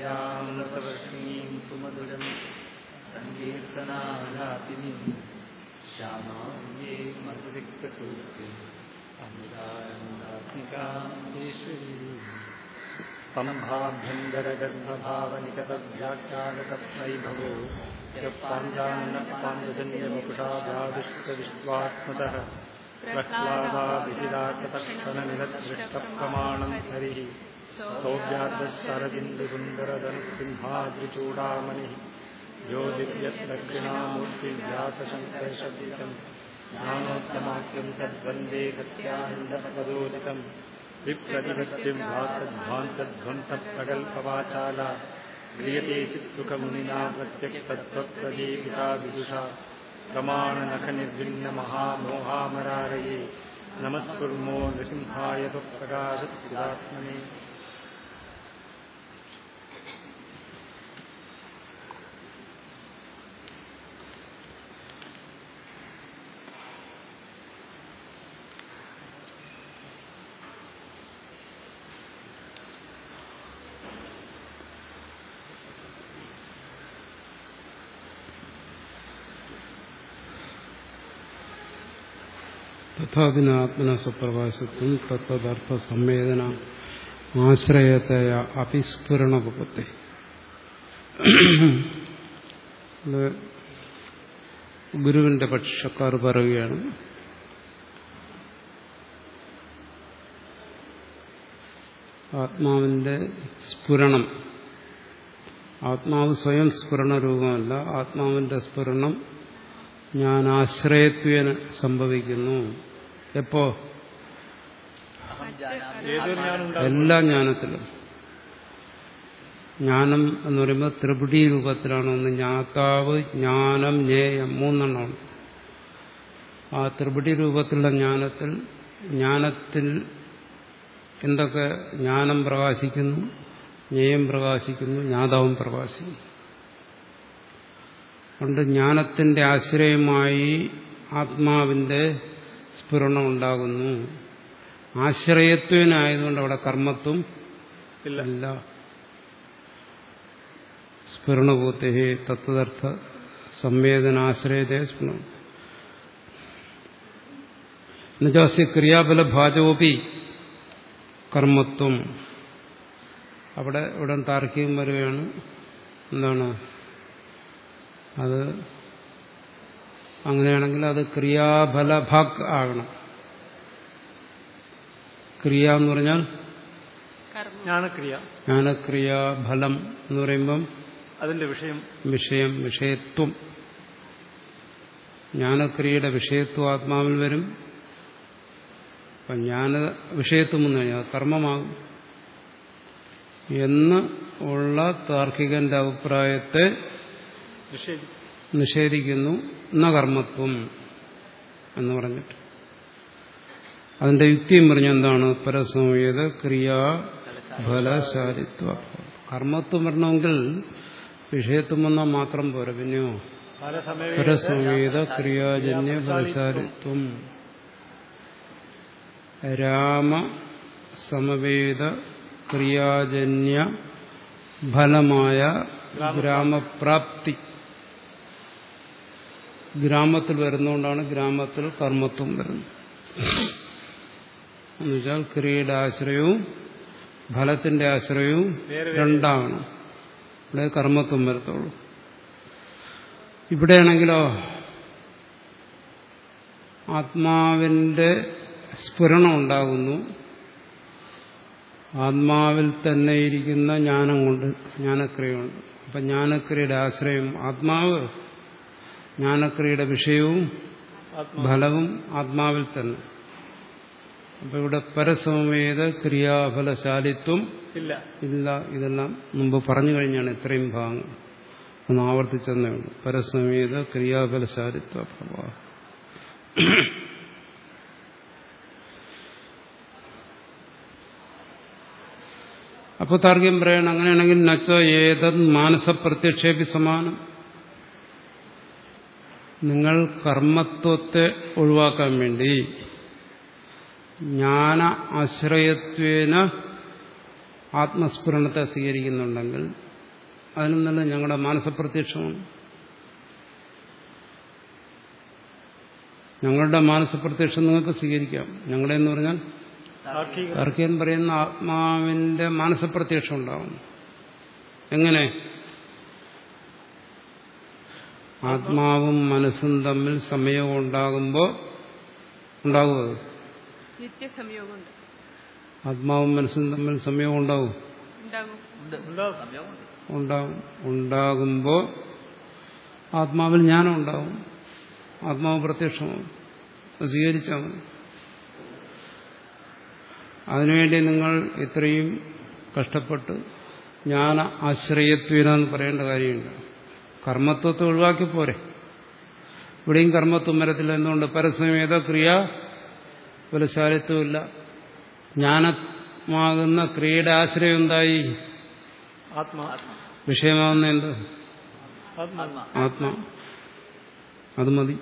ष्णीम् सुमदुजम् सङ्कीर्तनातिनी श्यामान्ये अतिरिक्तसूत्रे अनुदायन्दात्मिकान् पमभाभ्यन्तरगर्भभावनिकटभ्याख्यागतत्वयैभवोपाण्डान्नताञ्जन्यनिपुटाभाविष्टविश्वात्मतः प्रह्लादाभिराकतक्षणनिरदृष्टप्रमाणं हरिः ्याद्रिन्दुसुन्दरदनुसिंहाद्रिचूडामणिः यो दिव्यदक्षिणामूर्तिव्यासशङ्करशब्दितम् दक्षिणामूर्तिरभ्यासशङ्कर्षदितम् ज्ञानोत्तमाख्यम् तद्वन्द्वे गत्यानन्दप्रदोत्तम् विप्रतिगत्तिम् हा क्रियते चित्सुखमुनिना प्रत्यक्तध्वप्रगीगिता विदुषा प्रमाणनखनिर्भिन्नमहामोहामरारये नमत्कुर्मो नृसिंहायत्वप्रकाशत्सदात्मने തഥാതിനാത്മന സ്വപ്രകാശത്വം തത്വദർത്ഥ സംവേദന ആശ്രയതയ അഭിസ്ഫുരണപത്തെ ഗുരുവിന്റെ പക്ഷക്കാർ പറയുകയാണ്. ആത്മാവിന്റെ സ്ഫുരണം. ആത്മാവ് സ്വയം സ്ഫുരണ രൂപമല്ല. ആത്മാവിന്റെ സ്ഫുരണം ഞാൻ ആശ്രയത്വേന സംഭവിക്കുന്നു. എപ്പോ? എല്ലാ ജ്ഞാനത്തിലും. ജ്ഞാനം എന്ന് പറയുമ്പോൾ ത്രിപുടി രൂപത്തിലാണ് ഒന്ന് ജ്ഞാതാവ് ജ്ഞാനം ജ്ഞേയം മൂന്നെണ്ണമാണ്. ആ ത്രിപുടി രൂപത്തിലുള്ള ജ്ഞാനത്തിൽ ജ്ഞാനത്തിൽ എന്തൊക്കെ ജ്ഞാനം പ്രകാശിക്കുന്നു? ജ്ഞേയം പ്രകാശിക്കുന്നു ജ്ഞാതാവും പ്രകാശിക്കുന്നു. കൊണ്ട് ജ്ഞാനത്തിന്റെ ആശ്രയമായി ആത്മാവിന്റെ സ്ഫുരണം ഉണ്ടാകുന്നു ആശ്രയത്വനായതുകൊണ്ട് അവിടെ കർമ്മത്വം ഇല്ല. സ്ഫുരണഭൂത്തെ തത്വതർത്ഥ സംവേദനാശ്രയത്തെ സ്ഫുരണം. എന്നുവെച്ചാൽ ക്രിയാബലഭാജോപി കർമ്മത്വം. അവിടെ ഉടൻ താർക്കികം വരികയാണ്. എന്താണ്? അത് അങ്ങനെയാണെങ്കിൽ അത് ക്രിയാഫല ഭക് ആകണം. ക്രിയ എന്ന് പറഞ്ഞാൽ ജ്ഞാനക്രിയ. ജ്ഞാനക്രിയാഫലം എന്ന് പറയുമ്പം അതിന്റെ വിഷയം. വിഷയം വിഷയത്വം. ജ്ഞാനക്രിയയുടെ വിഷയത്വം ആത്മാവിൽ വരും. അപ്പം ജ്ഞാന വിഷയത്വം എന്ന് കഴിഞ്ഞാൽ കർമ്മമാകും. എന്ന് ഉള്ള താർക്കികന്റെ അഭിപ്രായത്തെ നിഷേധിക്കും നിഷേധിക്കുന്നു എന്ന കർമ്മത്വം എന്ന് പറഞ്ഞിട്ട്. അതിന്റെ യുക്തിയും പറഞ്ഞെന്താണ് എന്താണ്? ക്രിയാ ഫലശാലിത്വ കർമ്മത്വം വരണമെങ്കിൽ വിഷയത്വം വന്നാൽ മാത്രം പോരാ പിന്നെയോ? പരസമേത ക്രിയാജന്യ ഫലശാലിത്വം രാമ സമവേദ ക്രിയാജന്യ ഫലമായ ഗ്രാമപ്രാപ്തി ഗ്രാമത്തിൽ വരുന്നതുകൊണ്ടാണ് ഗ്രാമത്തിൽ കർമ്മത്വം വരുന്നത്. എന്നുവെച്ചാൽ ക്രിയയുടെ ആശ്രയവും ഫലത്തിന്റെ ആശ്രയവും രണ്ടാണ്. ഇവിടെ കർമ്മത്വം വരത്തുള്ളൂ. ഇവിടെയാണെങ്കിലോ ആത്മാവിന്റെ സ്ഫുരണം ഉണ്ടാകുന്നു. ആത്മാവിൽ തന്നെ ഇരിക്കുന്ന ജ്ഞാനം കൊണ്ട് ജ്ഞാനക്രിയ കൊണ്ട്. അപ്പം ജ്ഞാനക്രിയയുടെ ആശ്രയം ആത്മാവ്. ജ്ഞാനക്രിയയുടെ വിഷയവും ഫലവും ആത്മാവിൽ തന്നെ. അപ്പൊ ഇവിടെ പരസമവേദ ക്രിയാഫലശാലിത്വം ഇല്ല. ഇല്ല ഇതെല്ലാം മുമ്പ് പറഞ്ഞു കഴിഞ്ഞാണ് ഇത്രയും ഭാഗങ്ങൾ ഒന്ന് ആവർത്തിച്ചെന്നേ ഉള്ളൂ. പരസമേത ക്രിയാഫലശാലിത്വ പ്രഭാവം അപ്പോൾ താർഗ്യം പറയണം അങ്ങനെയാണെങ്കിൽ നച്ച ഏതത് മാനസപ്രത്യക്ഷേപി സമാനം. നിങ്ങൾ കർമ്മത്വത്തെ ഒഴിവാക്കാൻ വേണ്ടി ജ്ഞാന ആശ്രയത്വേന ആത്മസ്ഫുരണത്തെ സ്വീകരിക്കുന്നുണ്ടെങ്കിൽ അതിനും തന്നെ ഞങ്ങളുടെ മാനസപ്രത്യക്ഷമാണ്. ഞങ്ങളുടെ മാനസപ്രത്യക്ഷം നിങ്ങൾക്ക് സ്വീകരിക്കാം. ഞങ്ങളെന്ന് എന്ന് പറഞ്ഞാൽ താർക്കിക. താർക്കികൻ പറയുന്ന ആത്മാവിന്റെ മാനസപ്രത്യക്ഷം ഉണ്ടാവും എങ്ങനെ? ആത്മാവും മനസ്സും തമ്മിൽ സമയവും ഉണ്ടാകുമ്പോ ഉണ്ടാകുമോ അത്? ആത്മാവും മനസ്സും തമ്മിൽ സമയവും ഉണ്ടാവും? ഉണ്ടാകും. ഉണ്ടാകും. ഉണ്ടാകും ആത്മാവിൽ ജ്ഞാനം ഉണ്ടാവും. ആത്മാവ് പ്രത്യക്ഷമാവും. സ്വീകരിച്ചാൽ മതി. അതിനുവേണ്ടി നിങ്ങൾ ഇത്രയും കഷ്ടപ്പെട്ട് ജ്ഞാന ആശ്രയത്വന എന്ന് പറയേണ്ട കാര്യമില്ല കർമ്മത്വത്തെ ഒഴിവാക്കി പോരെ. ഇവിടെയും കർമ്മത്വം വരത്തില്ല എന്തുകൊണ്ട് പരസ്യമേത ക്രിയ ബലശാലിത്വമില്ല ജ്ഞാനമാകുന്ന ക്രിയയുടെ ആശ്രയം എന്തായി? ആത്മാ. വിഷയമാകുന്ന എന്ത്? ആത്മാ. ആത്മാ. അത് മതി.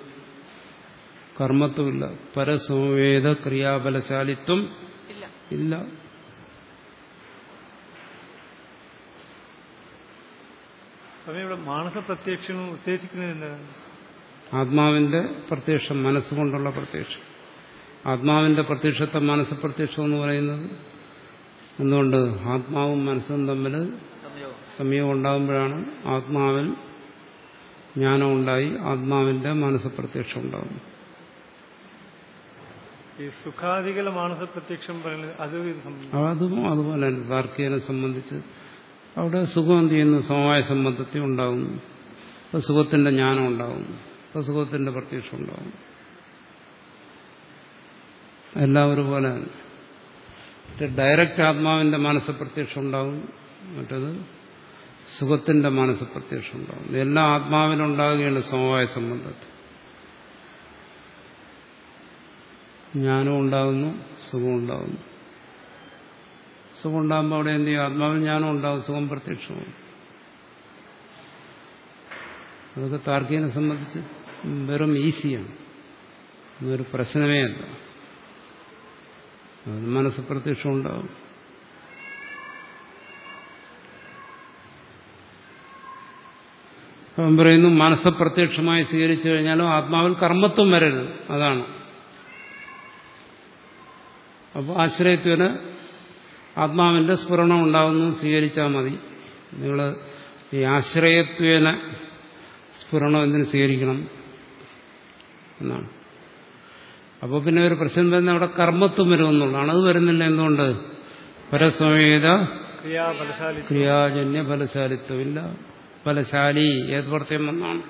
കർമ്മത്വമില്ല പരസമേത ക്രിയാബലശാലിത്വം ഇല്ല. സമയം ഇവിടെ മാനസ പ്രത്യക്ഷം ഉത്തേജിക്കുന്നത് എന്താണ്? ആത്മാവിന്റെ പ്രത്യക്ഷം മനസ്സുകൊണ്ടുള്ള പ്രത്യക്ഷം. ആത്മാവിന്റെ പ്രത്യക്ഷത്തെ മനസ്സ് പ്രത്യക്ഷം എന്ന് പറയുന്നത് എന്തുകൊണ്ട്? ആത്മാവും മനസ്സും തമ്മിൽ സമയം ഉണ്ടാകുമ്പോഴാണ് ആത്മാവിൽ ജ്ഞാനം ഉണ്ടായി ആത്മാവിന്റെ മനസ്സ് പ്രത്യക്ഷം ഉണ്ടാകും ഈ സുഖാദികളെ മാനസ പ്രത്യക്ഷം പറയുന്നത് അത് അതും അതുപോലെ തന്നെ താർക്കികനെ സംബന്ധിച്ച് അവിടെ സുഖം എന്ത് ചെയ്യുന്നു? സമവായ സംബന്ധത്തിൽ ഉണ്ടാകുന്നു. അപ്പോൾ സുഖത്തിന്റെ ജ്ഞാനം ഉണ്ടാകുന്നു. അപ്പോൾ സുഖത്തിന്റെ പ്രത്യക്ഷം ഉണ്ടാകുന്നു എല്ലാവരും പോലെ ഡയറക്റ്റ് ആത്മാവിന്റെ മനസ്സ് പ്രത്യക്ഷം ഉണ്ടാകും മറ്റത് സുഖത്തിന്റെ മനസ്സ് പ്രത്യക്ഷം ഉണ്ടാകും ഇതെല്ലാം ആത്മാവിനുണ്ടാകുകയാണ് സമവായ സംബന്ധത്തിൽ ജ്ഞാനം ഉണ്ടാകുന്നു സുഖം ഉണ്ടാകുന്നു. സുഖം ഉണ്ടാകുമ്പോൾ അവിടെ എന്ത് ചെയ്യും? ആത്മാവിൽ ജ്ഞാനം ഉണ്ടാകും സുഖം പ്രത്യക്ഷവും അതൊക്കെ താർക്കികനെ സംബന്ധിച്ച് വെറും ഈസിയാണ്. ഇതൊരു പ്രശ്നമേ അല്ല. മനസ്സ് പ്രത്യക്ഷം ഉണ്ടാവും. അവൻ പറയുന്നു മനസ്സ് പ്രത്യക്ഷമായി സ്വീകരിച്ചു കഴിഞ്ഞാലും ആത്മാവിൽ കർമ്മത്വം വരരുത്. അതാണ്. അപ്പോൾ ആശ്രയത്വന് ആത്മാവിന്റെ സ്ഫുരണം ഉണ്ടാവുന്നു സ്വീകരിച്ചാൽ മതി. നിങ്ങൾ ഈ ആശ്രയത്വേന സ്ഫുരണം എന്തിനു സ്വീകരിക്കണം എന്നാണ്. അപ്പോൾ പിന്നെ ഒരു പ്രശ്നം വരുന്ന അവിടെ കർമ്മത്വം വരുമെന്നുള്ളതാണ്. അത് വരുന്നില്ല എന്തുകൊണ്ട്? പരസമേത ക്രിയാബലശാലി ക്രിയാജന്യ ഫലശാലിത്വമില്ല. ഫലശാലി ഏത് പ്രത്യം വന്നാണ്?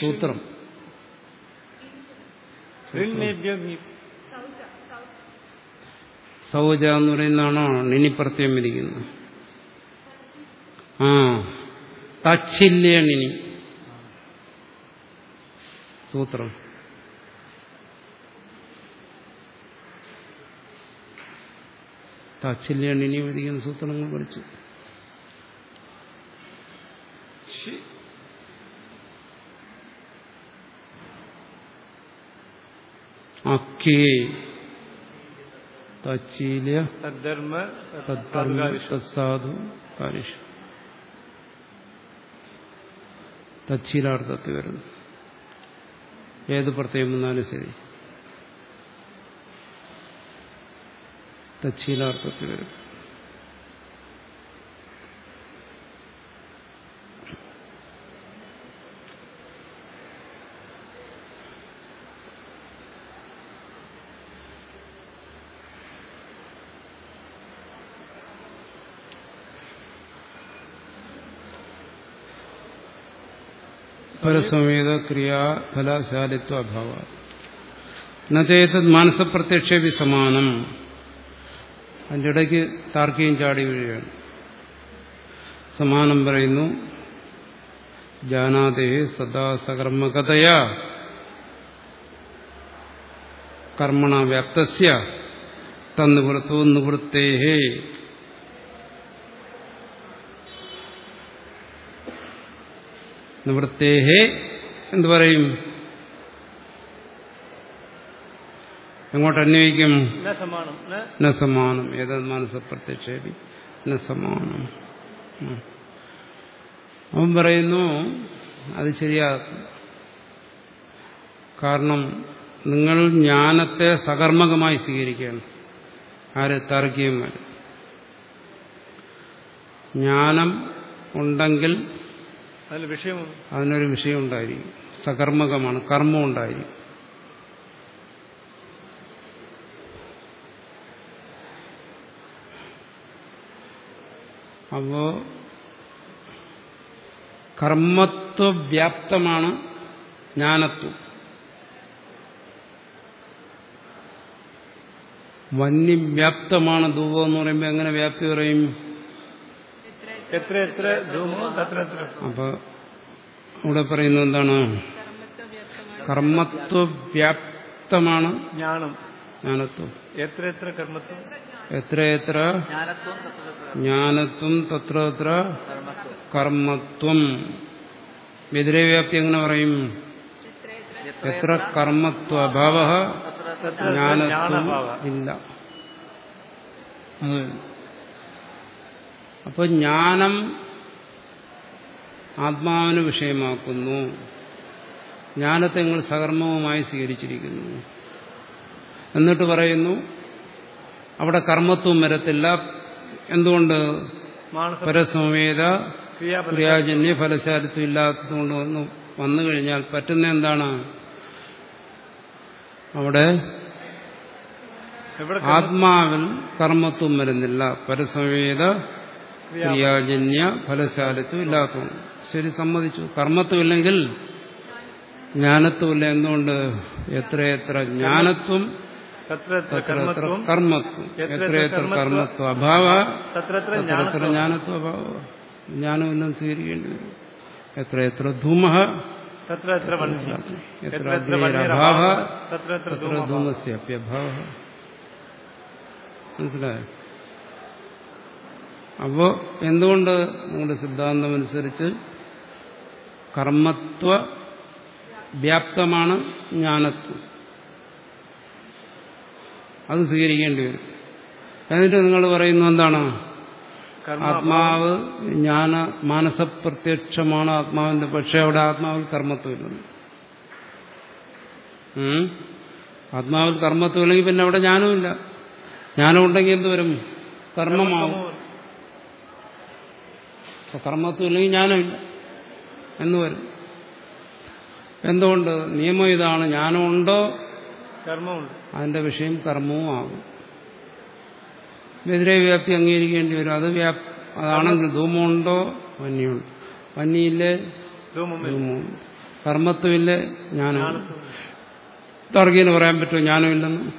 സൂത്രം. സൗജ എന്ന് പറയുന്നതാണോ? നിനിപ്രത്യം ഇരിക്കുന്നത് ആ. തച്ചില്ലേ നിനി സൂത്രം. തച്ചില്യ നിനി ഇരിക്കുന്ന സൂത്രങ്ങൾ പഠിച്ചു. അക്കേ. തച്ചീല്യ തദ്ധർമ്മ. തത്സാധു കാരിഷ് തച്ചീലാർത്ഥത്തിൽ വരുന്നു. ഏത് പ്രത്യേകം വന്നാലും ശരി. തച്ചീലാർത്ഥത്തിൽ വരും പരസമേത ക്രിയാ ഫലശാലിത്വ അഭാവ എന്നുവെച്ചത് മാനസപ്രത്യക്ഷേപി സമാനം അതിന്റെ ഇടയ്ക്ക് താർക്കിയും ചാടി വീഴുകയാണ്. സമാനം പറയുന്നു ജാനാതേ സദാ സകർമ്മകഥയാ. കർമ്മണ വ്യാപ്തസ്യ തന്നുപുറത്തു നിവൃത്തേഹേ. നിവൃത്തേഹേ എന്തു പറയും. എങ്ങോട്ട് അന്വയിക്കും? ന സമാനം ഏതത് മനസ്സ് പ്രത്യക്ഷേപി? ന സമാനം. അവൻ പറയുന്നു അത് ശരിയാക്കും കാരണം നിങ്ങൾ ജ്ഞാനത്തെ സകർമ്മകമായി സ്വീകരിക്കുകയാണ്. ആര്? താർക്കികന്മാർ ജ്ഞാനം ഉണ്ടെങ്കിൽ അതിൽ വിഷയം അതിനൊരു വിഷയം ഉണ്ടായിരിക്കും സകർമ്മകമാണ് കർമ്മം ഉണ്ടായിരിക്കും അപ്പോ കർമ്മത്വവ്യാപ്തമാണ് ജ്ഞാനത്വം. വന്യവ്യാപ്തമാണ് വ്യാപ്തമാണ് എന്ന് പറയുമ്പോൾ എങ്ങനെ വ്യാപ്തി പറയും എത്ര എത്ര ധൂമോ തത്ര എത്ര അപ്പൊ ഇവിടെ പറയുന്നത് എന്താണ്? കർമ്മത്വ വ്യാപ്തമാണ് കർമ്മത്വവ്യാപ്തമാണ് ജ്ഞാനം. ജ്ഞാനത്വം. എത്ര എത്ര കർമ്മത്വം? എത്ര എത്ര? ജ്ഞാനത്വം തത്ര തത്ര. കർമ്മത്വം. വ്യതിരവ്യാപ്തി എങ്ങനെ പറയും? എത്ര കർമ്മത്വ അഭാവ? ജ്ഞാനത്വം ഇല്ല. അത് അപ്പൊ ജ്ഞാനം ആത്മാവിന് വിഷയമാക്കുന്നു. ജ്ഞാനത്തെ നിങ്ങൾ സകർമ്മവുമായി സ്വീകരിച്ചിരിക്കുന്നു. എന്നിട്ട് പറയുന്നു അവിടെ കർമ്മത്വം വരത്തില്ല. എന്തുകൊണ്ട്? പരസമേത ക്രിയാജന്യ ഫലശാലിത്വം ഇല്ലാത്തതുകൊണ്ട് വന്നു വന്നു കഴിഞ്ഞാൽ പറ്റുന്ന എന്താണ്? അവിടെ ആത്മാവിൽ കർമ്മത്വം വരുന്നില്ല. പരസമേത ക്രിയാജന്യ ഫലശാലിത്വം ഇല്ലാത്തതും ശരി സമ്മതിച്ചു കർമ്മത്വമില്ലെങ്കിൽ ജ്ഞാനത്വമില്ല എന്തുകൊണ്ട് എത്രയെത്ര ജ്ഞാനത്വം കർമ്മത്വം എത്രയെത്ര കർമ്മത്വം, അഭാവ തത്ര ജ്ഞാനത്വം അഭാവ ജ്ഞാനമില്ലെന്ന് സ്വീകരിക്കേണ്ടി വരും എത്രയെത്ര എത്ര ധൂമ എത്ര ധൂമസ്യഭാവ എത്ര എത്ര എത്ര അഗ്നിരഭാവ വന്യരഭാവ തത്ര എത്ര തത്ര ധൂമഭാവ ധൂമസ്യപ്യഭാവ മനസ്സിലായോ അപ്പോ എന്തുകൊണ്ട് നിങ്ങളുടെ സിദ്ധാന്തമനുസരിച്ച് കർമ്മത്വ വ്യാപ്തമാണ് ജ്ഞാനത്വം? അത് സ്വീകരിക്കേണ്ടി വരും. എന്നിട്ട് നിങ്ങൾ പറയുന്നു എന്താണ്? ആത്മാവ് ജ്ഞാന മാനസപ്രത്യക്ഷമാണ് ആത്മാവിന്റെ പക്ഷെ അവിടെ ആത്മാവിൽ കർമ്മത്വമില്ലെന്ന്. ഉം? ആത്മാവിൽ കർമ്മത്വമില്ലെങ്കിൽ പിന്നെ അവിടെ ജ്ഞാനമില്ല ജ്ഞാനം ഉണ്ടെങ്കിൽ എന്ത് വരും? കർമ്മമാവും. അപ്പൊ കർമ്മത്വമില്ലെങ്കിൽ ജ്ഞാനമില്ല എന്ന് വരും. എന്തുകൊണ്ട്? നിയമം ഇതാണ്. ജ്ഞാനമുണ്ടോ കർമ്മമുണ്ട്. അതിന്റെ വിഷയം കർമ്മവും ആകും. എതിരെ വ്യാപ്തി അംഗീകരിക്കേണ്ടി വരും. അത് വ്യാപ് അതാണെങ്കിൽ ധൂമമുണ്ടോ? വന്യുണ്ട് വന്യയില്ലേ? ധൂമമുണ്ട്. കർമ്മത്വമില്ലേ? ജ്ഞാനം തർക്കീന് പറയാൻ പറ്റുമോ? ജ്ഞാനമില്ലെന്ന്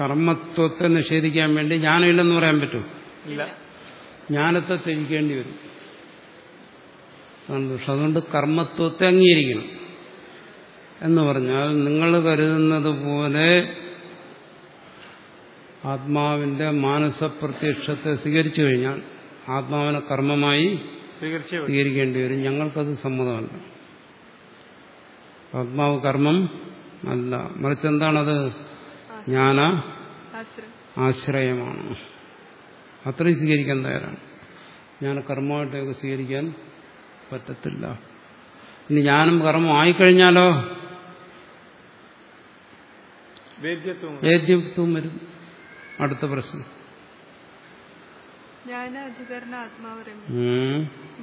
കർമ്മത്വത്തെ നിഷേധിക്കാൻ വേണ്ടി ജ്ഞാനമില്ലെന്ന് പറയാൻ പറ്റുമോ? ഇല്ല. ജ്ഞാനത്തെ ത്യജിക്കേണ്ടി വരും. അതാണ് ദോഷം. അതുകൊണ്ട് കർമ്മത്വത്തെ അംഗീകരിക്കണം. എന്ന് പറഞ്ഞാൽ നിങ്ങൾ കരുതുന്നത് പോലെ ആത്മാവിന്റെ മാനസപ്രത്യക്ഷത്തെ സ്വീകരിച്ചു കഴിഞ്ഞാൽ ആത്മാവിനെ കർമ്മമായി. സ്വീകരിക്കേണ്ടി വരും. ഞങ്ങൾക്കത് സമ്മതമല്ല. ആത്മാവ് കർമ്മം അല്ല. മറിച്ച് എന്താണത്? ജ്ഞാന ആശ്രയം. ആശ്രയമാണ്. അത്രയും സ്വീകരിക്കാൻ തയ്യാറാണ്. ഞാൻ കർമ്മമായിട്ടൊക്കെ സ്വീകരിക്കാൻ പറ്റത്തില്ല. ഇനി ഞാനും കർമ്മം ആയിക്കഴിഞ്ഞാലോ? വേദ്യത്വം വരും. അടുത്ത പ്രശ്നം. ജ്ഞാനാധികരണ ആത്മാവ്.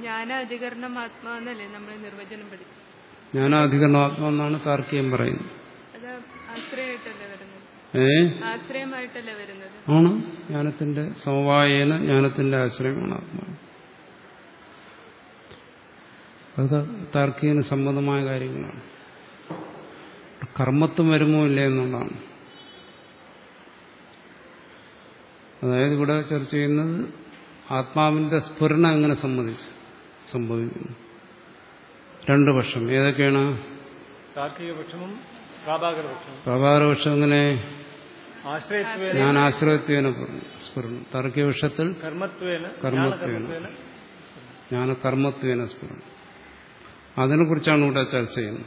ജ്ഞാനാധികരണം ആത്മാവെന്നല്ലേ നമ്മൾ നിർവചനം പഠിച്ചു ജ്ഞാനാധികരണം ആത്മാവെന്നാണ് താർക്കികം പറയുന്നത്. അത് ആശ്രയമായിട്ടല്ലേ? ഏ? വരുന്നത്? ആണ്. ജ്ഞാനത്തിന്റെ സമവായേന ജ്ഞാനത്തിന്റെ ആശ്രയമാണ് ആത്മാവ് അതൊക്കെ താർക്കികന് സംബന്ധമായ കാര്യങ്ങളാണ്. കർമ്മത്വം വരുമോ ഇല്ല എന്നുള്ളതാണ്. അതായത് ഇവിടെ ചർച്ച ചെയ്യുന്നത് ആത്മാവിന്റെ സ്ഫുരണം എങ്ങനെ സംബന്ധിച്ച് സംഭവിക്കുന്നു? രണ്ടു പക്ഷം. ഏതൊക്കെയാണ്? പ്രഭാകരപക്ഷം എങ്ങനെ? ഞാൻ ആശ്രയത്വേന സ്ഫുരണം. തർക്കവിഷത്തിൽ കർമ്മത്വേന ഞാൻ കർമ്മത്വേന സ്ഫുരണം. അതിനെക്കുറിച്ചാണ് ഇവിടെ ചർച്ച ചെയ്യുന്നത്.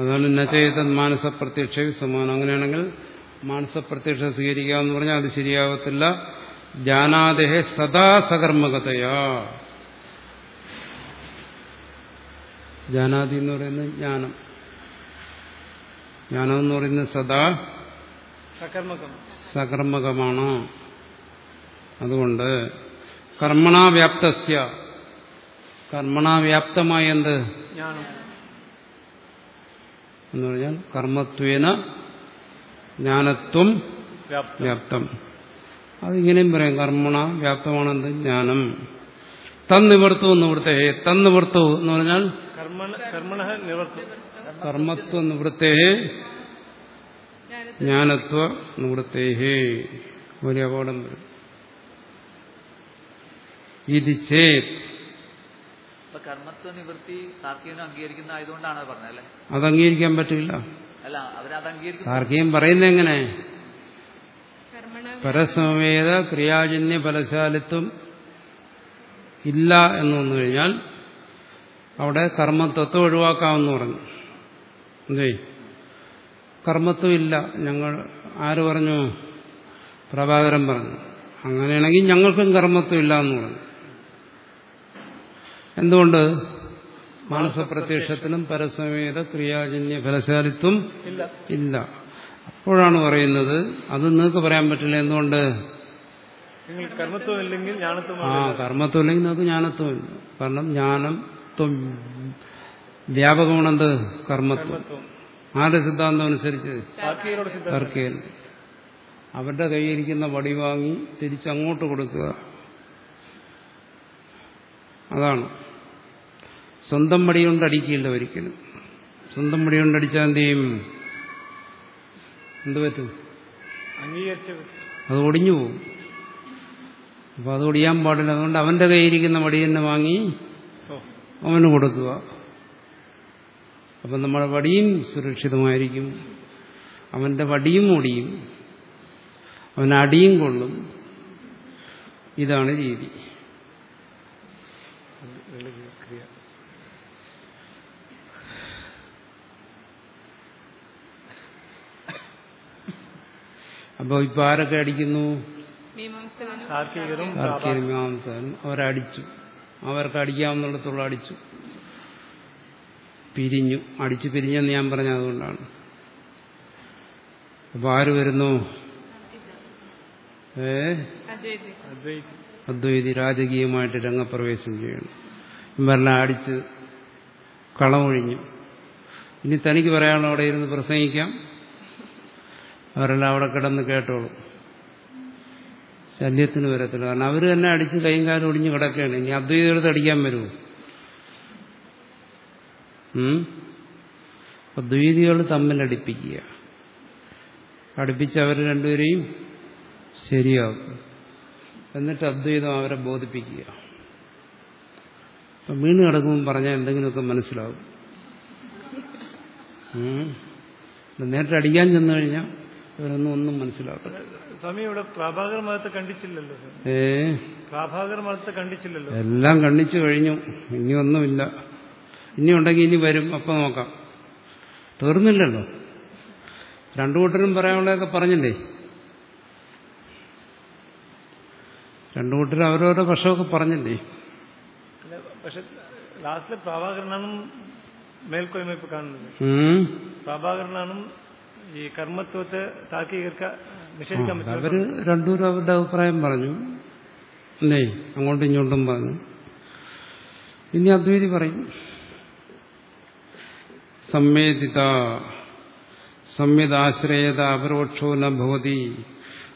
അതാണ് നചേതൻ മാനസപ്രത്യക്ഷ സമാനം. അങ്ങനെയാണെങ്കിൽ മാനസപ്രത്യക്ഷ സ്വീകരിക്കുക എന്ന് പറഞ്ഞാൽ അത് ശരിയാവത്തില്ല. ജാനാദേഹെ സദാ സകർമ്മകതയാ. ജാനാദി എന്ന് പറയുന്നത് ജ്ഞാനം. ജ്ഞാനം എന്ന് പറയുന്നത് സദാ സകർമ്മകം. സകർമ്മകമാണ്. അതുകൊണ്ട് കർമ്മണാവ്യാപ്തസ്യ. കർമ്മണാവ്യാപ്തമായ എന്ത്? എന്ന് പറഞ്ഞാൽ കർമ്മത്വേന ജ്ഞാനത്വം വ്യാപ്തം. അതിങ്ങനെയും പറയാം. കർമ്മണ വ്യാപ്തമാണെന്ത് ജ്ഞാനം തന്നിവർത്തു നിവൃത്തേ തന്നിവർത്തു എന്ന് പറഞ്ഞാൽ കർമ്മത്വ നിവൃത്തേ ജ്ഞാനത്വ നിവൃത്തേഹേ ഒരു അപകടം വരും. ഇത് ചേത് കർമ്മത്വ നിവൃത്തി താർക്കികനും അംഗീകരിക്കുന്ന ആയതുകൊണ്ടാണ് അത് പറഞ്ഞത് അല്ലെ? അത് അംഗീകരിക്കാൻ പറ്റില്ല. അല്ല അവരത് അംഗീകരിക്കും താർക്കികം പറയുന്നത് എങ്ങനെ? കർമ്മണ പരസമവേദ ക്രിയാജന്യ ഫലശാലിത്വം ഇല്ല എന്ന് വന്നു കഴിഞ്ഞാൽ അവിടെ കർമ്മത്വത്തെ ഒഴിവാക്കാമെന്ന് പറഞ്ഞു. എന്തേ കർമ്മത്വം ഇല്ല ഞങ്ങൾ ആര് പറഞ്ഞു? പ്രഭാകരൻ പറഞ്ഞു. അങ്ങനെയാണെങ്കിൽ ഞങ്ങൾക്കും കർമ്മത്വം ഇല്ല എന്ന് പറഞ്ഞു. എന്തുകൊണ്ട്? മാനസപ്രത്യക്ഷത്തിനും പരസമേത ക്രിയാജന്യ ഫലശാലിത്വം ഇല്ല. അപ്പോഴാണ് പറയുന്നത്. അത് നിങ്ങൾക്ക് പറയാൻ പറ്റില്ല. എന്തുകൊണ്ട്? ആ കർമ്മത്വം ഇല്ലെങ്കിൽ അത് ജ്ഞാനത്വമില്ല കാരണം ജ്ഞാനം ത്വം. വ്യാപകമാണെന്ത്? കർമ്മത്വം. ആരുടെ സിദ്ധാന്തം അനുസരിച്ച്? തർക്കേൽ അവരുടെ കയ്യിരിക്കുന്ന വടി വാങ്ങി തിരിച്ചങ്ങോട്ട് കൊടുക്കുക. അതാണ്. സ്വന്തം വടി കൊണ്ട് അടിക്കില്ല ഒരിക്കലും. സ്വന്തം വടി കൊണ്ട് അടിച്ചാൽ എന്ത് ചെയ്യും? എന്ത് പറ്റും? അത് ഒടിഞ്ഞു പോകും. അപ്പൊ അത് ഒടിയാൻ പാടില്ല. അതുകൊണ്ട് അവന്റെ കയ്യിരിക്കുന്ന വടി തന്നെ വാങ്ങി അവന് കൊടുക്കുക. അപ്പം നമ്മുടെ വടിയും സുരക്ഷിതമായിരിക്കും. അവന്റെ വടിയും ഒടിയും അവൻ അടിയും കൊള്ളും. ഇതാണ് രീതി. അപ്പോൾ ഇപ്പൊ ആരൊക്കെ അടിക്കുന്നു? അവരടിച്ചു. അവർക്ക് അടിക്കാവുന്നിടത്തോളം അടിച്ചു. പിരിഞ്ഞു അടിച്ചു പിരിഞ്ഞെന്ന് ഞാൻ പറഞ്ഞ അതുകൊണ്ടാണ്. അപ്പൊ ആര് വരുന്നു? ഏ? അദ്വൈതി അദ്വൈതി അദ്വൈതി രാജകീയമായിട്ട് രംഗപ്രവേശം ചെയ്യണം. ഇവരെല്ലാം അടിച്ച് കളമൊഴിഞ്ഞു. ഇനി തനിക്ക് പറയാനുള്ള അവിടെ ഇരുന്ന് പ്രസംഗിക്കാം. അവരെല്ലാം അവിടെ കിടന്ന് കേട്ടോളും. ശല്യത്തിന് വരത്തില്ല. കാരണം അവർ തന്നെ അടിച്ച് കൈയും കാലും ഒടിഞ്ഞ് കിടക്കുകയാണ്. ഇനി അദ്വൈതയെടുത്ത് അടിക്കാൻ വരുമോ? ദ്വൈതികൾ തമ്മിൽ അടുപ്പിക്കുക. അടുപ്പിച്ച് അവർ രണ്ടുപേരെയും ശരിയാക്കുക എന്നിട്ട് അദ്വൈതം അവരെ ബോധിപ്പിക്കുക. അപ്പം വീണ് കിടക്കുമ്പോൾ പറഞ്ഞാൽ എന്തെങ്കിലുമൊക്കെ മനസ്സിലാവും. നേരിട്ട് അടിക്കാൻ ചെന്നു കഴിഞ്ഞാൽ ഇവരൊന്നും ഒന്നും മനസ്സിലാവും സ്വാമി ഇവിടെ പ്രാഭാകർ മതത്തെ കണ്ടിച്ചില്ലല്ലോ. ഏ? പ്രാഭാകർ മതത്തെ കണ്ടിച്ചില്ലല്ലോ. എല്ലാം കണ്ടിച്ചു കഴിഞ്ഞു. ഇനി ഒന്നുമില്ല ഇനി ഉണ്ടെങ്കിൽ ഇനി വരും. അപ്പം നോക്കാം. തീർന്നില്ലല്ലോ. രണ്ടു കൂട്ടരും പറയാനുള്ളതൊക്കെ പറഞ്ഞില്ലേ? രണ്ടു കൂട്ടരും അവരവരുടെ പക്ഷമൊക്കെ പറഞ്ഞില്ലേ? പക്ഷെ ലാസ്റ്റിലെ പ്രാഭാകരനാണ് മേൽക്കോയ്മ ഇപ്പൊ കാണുന്നത്. പ്രഭാകരനാണ് ഈ കർമ്മത്വത്തെ താക്കീകരിക്കാൻ നിഷേധിക്കാൻ പറ്റും അവർ രണ്ടുപേരും അവരുടെ അഭിപ്രായം പറഞ്ഞു. അല്ലേ? അങ്ങോട്ടും ഇങ്ങോട്ടും പറഞ്ഞു. ഇനി അദ്വൈതി പറയും. സംവേദിത സംവേദാശ്രയത അപരോക്ഷോ നഭവതി ഭവതി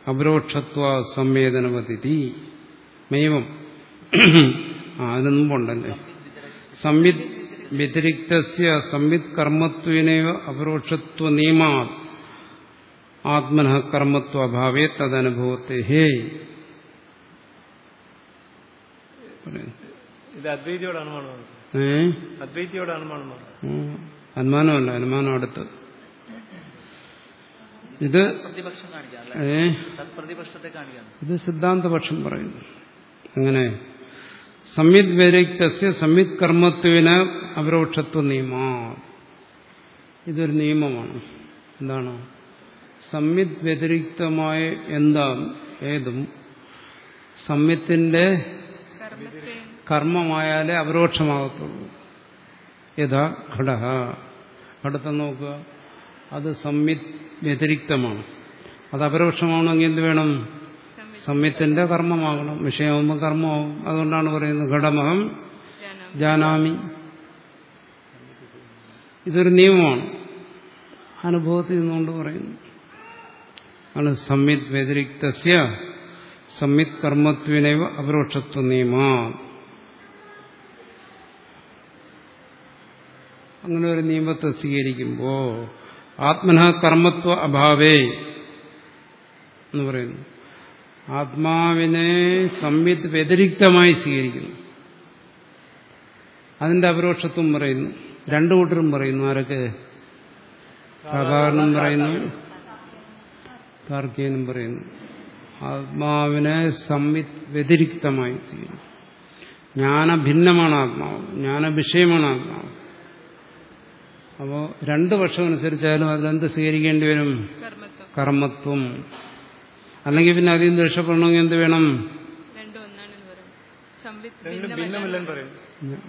അപരോക്ഷത്വ സംവേദനവതി മൈവം ആ അതിന് മുമ്പുണ്ടല്ലേ? സംവിത് വ്യതിരിക്തസ്യ സംവിത് കർമ്മത്വേനൈവ അപരോക്ഷത്വ നിയമാ ആത്മന കർമ്മത്വ അഭാവേ തദനുഭവത്തെ. ഹേ. ഇത് അദ്വൈതിയോട് അനുമാനമാണ് അദ്വൈതിയോടാണ് അദ്വൈതിയോട് അനുമാനമാണ്. അനുമാനമല്ല അനുമാനം അടുത്ത്. ഇത് ഏ? ഇത് സിദ്ധാന്തപക്ഷം പറയുന്നു. അങ്ങനെ. സംയുത് വ്യതിരിക്തസ്യ സംയുത് കർമ്മത്വന അപരോക്ഷത്വ നിയമ. ഇതൊരു നിയമമാണ്. എന്താണ്? സംയുത് വ്യതിരിക്തമായ എന്താണ്? ഏതും. സംയുത്തിന്റെ കർമ്മത്തെ കർമ്മമായാലേ അപരോക്ഷമാകത്തുള്ളൂ. യഥാ ഘട ഘടത്തെ നോക്കുക. അത് സംവിത് വ്യതിരിക്തമാണ്. അത് അപരോക്ഷമാവണമെങ്കിൽ എന്ത് വേണം? സംവിത്തിന്റെ കർമ്മമാകണം. വിഷയമാകുമ്പോൾ കർമ്മമാകും. അതുകൊണ്ടാണ് പറയുന്നത് ഘടമഹം ജാനാമി. ഇതൊരു നിയമമാണ്. അനുഭവത്തിൽ നിന്നുകൊണ്ട് പറയുന്നു. ആണ് സംവിത് വ്യതിരിക്തസ്യ സംവിത് കർമ്മത്വനൈവ അപരോക്ഷത്വ നിയമ. അങ്ങനെ ഒരു നിയമത്തെ സ്വീകരിക്കുമ്പോൾ ആത്മന കർമ്മത്വ അഭാവേ എന്ന് പറയുന്നു. ആത്മാവിനെ സംവിത് വ്യതിരിക്തമായി സ്വീകരിക്കുന്നു. അതിന്റെ അപരോക്ഷത്വം പറയുന്നു. രണ്ടു കൂട്ടരും പറയുന്നു. ആരൊക്കെ? സാധാരണ പറയുന്നു. താർക്കികനും പറയുന്നു. ആത്മാവിനെ സംവിത് വ്യതിരിക്തമായി സ്വീകരിക്കും ജ്ഞാനഭിന്നമാണ് ആത്മാവ്. ജ്ഞാനവിഷയമാണ് ആത്മാവ്. അപ്പോൾ രണ്ട് പക്ഷം അനുസരിച്ചാലും അതിലെന്ത് സ്വീകരിക്കേണ്ടി വരും? കർമ്മത്വം. അല്ലെങ്കിൽ പിന്നെ അതിൽ നിന്ന് രക്ഷപ്പെടണമെങ്കിൽ എന്ത് വേണം?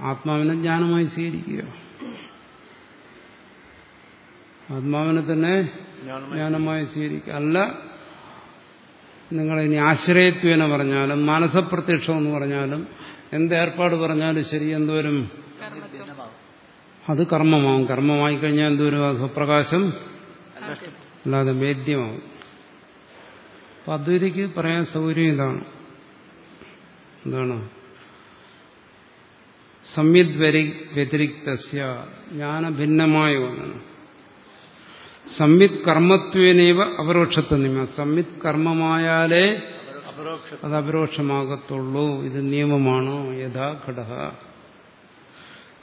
ആത്മാവിനെ ജ്ഞാനമായി സ്വീകരിക്കുക. ആത്മാവിനെ തന്നെ ജ്ഞാനമായി സ്വീകരിക്കുക. അല്ല നിങ്ങളിനി ആശ്രയത്വേന പറഞ്ഞാലും മാനസപ്രത്യക്ഷം എന്ന് പറഞ്ഞാലും എന്ത് ഏർപ്പാട് പറഞ്ഞാലും ശരി എന്തോരും അത് കർമ്മമാവും. കർമ്മമായി കഴിഞ്ഞാൽ എന്തോരും ആ സ്വപ്രകാശം അല്ലാതെ വേദ്യമാവും അപ്പൊ അദ്വൈതിക്ക് പറയാൻ സൗകര്യം ഇതാണ്. എന്താണ്? സംവിത് വ്യതിരിക്ത ജ്ഞാനഭിന്നമായ ഒന്നാണ്. സംവിത് കർമ്മത്വേനൈവ അപരോക്ഷത്വ നിയമം. സംവിത് കർമ്മമായാലേ അത് അപരോക്ഷമാകത്തുള്ളൂ. ഇത് നിയമമാണ്? യഥാ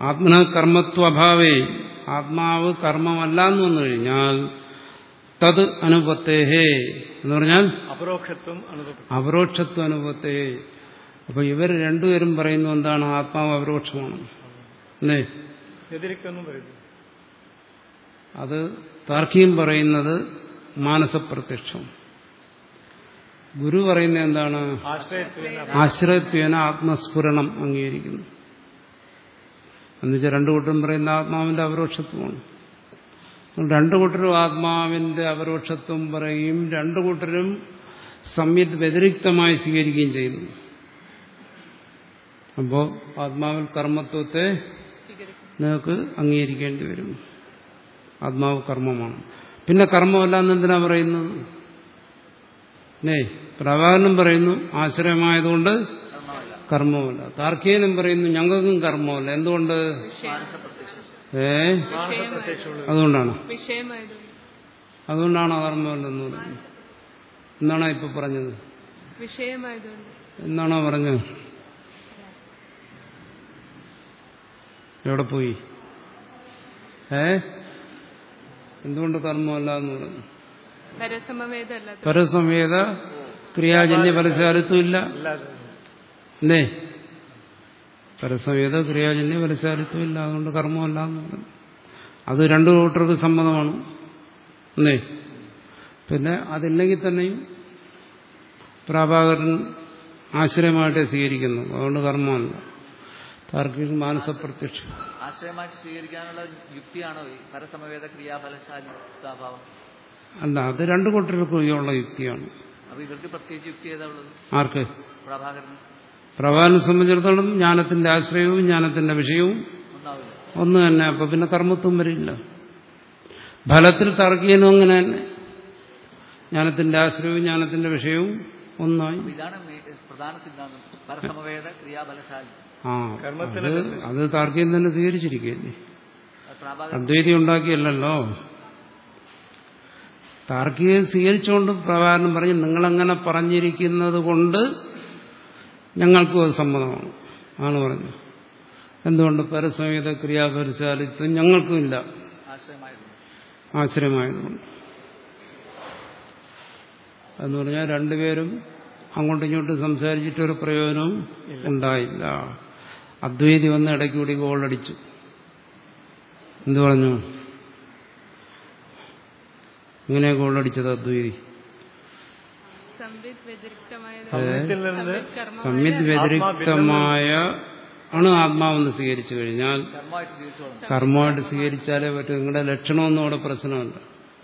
ഘട ആത്മന കർമ്മത്വഭാവേ ആത്മാവ് കർമ്മമല്ല എന്ന് വന്നു കഴിഞ്ഞാൽ തത് അനുപത്തേഹേ എന്ന് പറഞ്ഞാൽ അപരോക്ഷത്വം അപരോക്ഷത്വ അനുഭവത്തെ. അപ്പൊ ഇവർ രണ്ടുപേരും പറയുന്നു എന്താണ്? ആത്മാവ് അപരോക്ഷമാണ്. അല്ലേ? അത് താർക്കികം പറയുന്നത് മാനസപ്രത്യക്ഷം. ഗുരു പറയുന്നത് എന്താണ്? ആശ്രയത്വേന ആത്മസ്ഫുരണം അംഗീകരിക്കുന്നു. എന്നുവെച്ചാൽ രണ്ടു കൂട്ടരും പറയുന്ന ആത്മാവിന്റെ അപരോക്ഷത്വമാണ്. രണ്ടു കൂട്ടരും ആത്മാവിന്റെ അപരോക്ഷത്വം പറയും രണ്ടു കൂട്ടരും സംയുത് വ്യതിരിക്തമായി സ്വീകരിക്കുകയും ചെയ്യുന്നു. അപ്പോൾ ആത്മാവിൽ കർമ്മത്വത്തെ നിങ്ങൾക്ക് അംഗീകരിക്കേണ്ടി വരും. ആത്മാവ് കർമ്മമാണ്. പിന്നെ കർമ്മമല്ല എന്നെന്തിനാ പറയുന്നത്? നേ പ്രഭാകരനും പറയുന്നു ആശ്രയമായതുകൊണ്ട് കർമ്മമല്ല. താർക്കികനും പറയുന്നു ഞങ്ങൾക്കും കർമ്മമല്ല. എന്തുകൊണ്ട്? ഏ? അതുകൊണ്ടാണ്. വിഷയമായതുകൊണ്ട് അതുകൊണ്ടാണ് കർമ്മമല്ലെന്ന് പറയുന്നത് എന്താണോ ഇപ്പൊ പറഞ്ഞത്? വിഷയമായതുകൊണ്ട്. എന്നാണോ പറഞ്ഞത്? എവിടെ പോയി? ഏ? എന്തുകൊണ്ട് കർമ്മമല്ല എന്ന് പറഞ്ഞു പരസമവേദ പരസമേത ക്രിയാജന്യ പരസ്യാലിത്വം ഇല്ല. അല്ലേ? പരസമേത ക്രിയാജന്യ പരസ്യാലിത്വം ഇല്ല അതുകൊണ്ട് കർമ്മമല്ല എന്ന് പറഞ്ഞു. അത് രണ്ടു കൂട്ടർക്ക് സമ്മതമാണ്. അല്ലേ? പിന്നെ അതില്ലെങ്കിൽ തന്നെയും പ്രാഭാകരൻ ആശ്രയമായിട്ടേ സ്വീകരിക്കുന്നു. അതുകൊണ്ട് കർമ്മമല്ല. താർക്കിക മാനസപ്രത്യക്ഷ. ആശ്രയമായിട്ട് സ്വീകരിക്കാനുള്ള യുക്തിയാണോ പരസമവേദ ക്രിയാഫലശാലിത്വഭാവം അല്ല അത് രണ്ടു കൂട്ടർക്കും ഉള്ള യുക്തിയാണ്. അപ്പൊ ഇവർക്ക് പ്രത്യേകിച്ച് യുക്തി ഏതാ ഉള്ളത്? ആർക്ക്? പ്രഭാകരന്. പ്രഭാകരനെ സംബന്ധിച്ചിടത്തോളം ജ്ഞാനത്തിന്റെ ആശ്രയവും ജ്ഞാനത്തിന്റെ വിഷയവും ഒന്ന് തന്നെ. അപ്പൊ പിന്നെ കർമ്മത്വം വരില്ല. ഫലത്തിൽ തർക്കീനും അങ്ങനെ തന്നെ. ജ്ഞാനത്തിന്റെ ആശ്രയവും ജ്ഞാനത്തിന്റെ വിഷയവും ഒന്നായി. ആ അത് അത് താർക്കികം തന്നെ സ്വീകരിച്ചിരിക്കുകയല്ലേ? അദ്വൈതി ഉണ്ടാക്കിയല്ലോ താർക്കികം സ്വീകരിച്ചുകൊണ്ട് പ്രഭാകരൻ പറഞ്ഞു നിങ്ങളങ്ങനെ പറഞ്ഞിരിക്കുന്നത് കൊണ്ട് ഞങ്ങൾക്കും അത് സമ്മതമാണ്. ആണ് പറഞ്ഞു. എന്തുകൊണ്ട് പരസംഹിത ക്രിയാപരിശാലിത്വം ഞങ്ങൾക്കും ഇല്ല. ആശ്രയമായതുകൊണ്ട്. എന്ന് പറഞ്ഞാൽ രണ്ടുപേരും അങ്ങോട്ടും ഇങ്ങോട്ടും സംസാരിച്ചിട്ടൊരു പ്രയോജനവും ഉണ്ടായില്ല. അദ്വൈതി വന്ന് ഇടയ്ക്കൂടി ഗോളടിച്ചു എന്തു പറഞ്ഞു? ഇങ്ങനെ ഗോളടിച്ചത് അദ്വൈതി? സംവിത് വ്യതിരിക്തമായ ആണ് ആത്മാവെന്ന് സ്വീകരിച്ചു കഴിഞ്ഞാൽ കർമ്മമായിട്ട് സ്വീകരിച്ചാലേ പറ്റും. നിങ്ങളുടെ ലക്ഷണമൊന്നും അവിടെ പ്രശ്നമല്ല.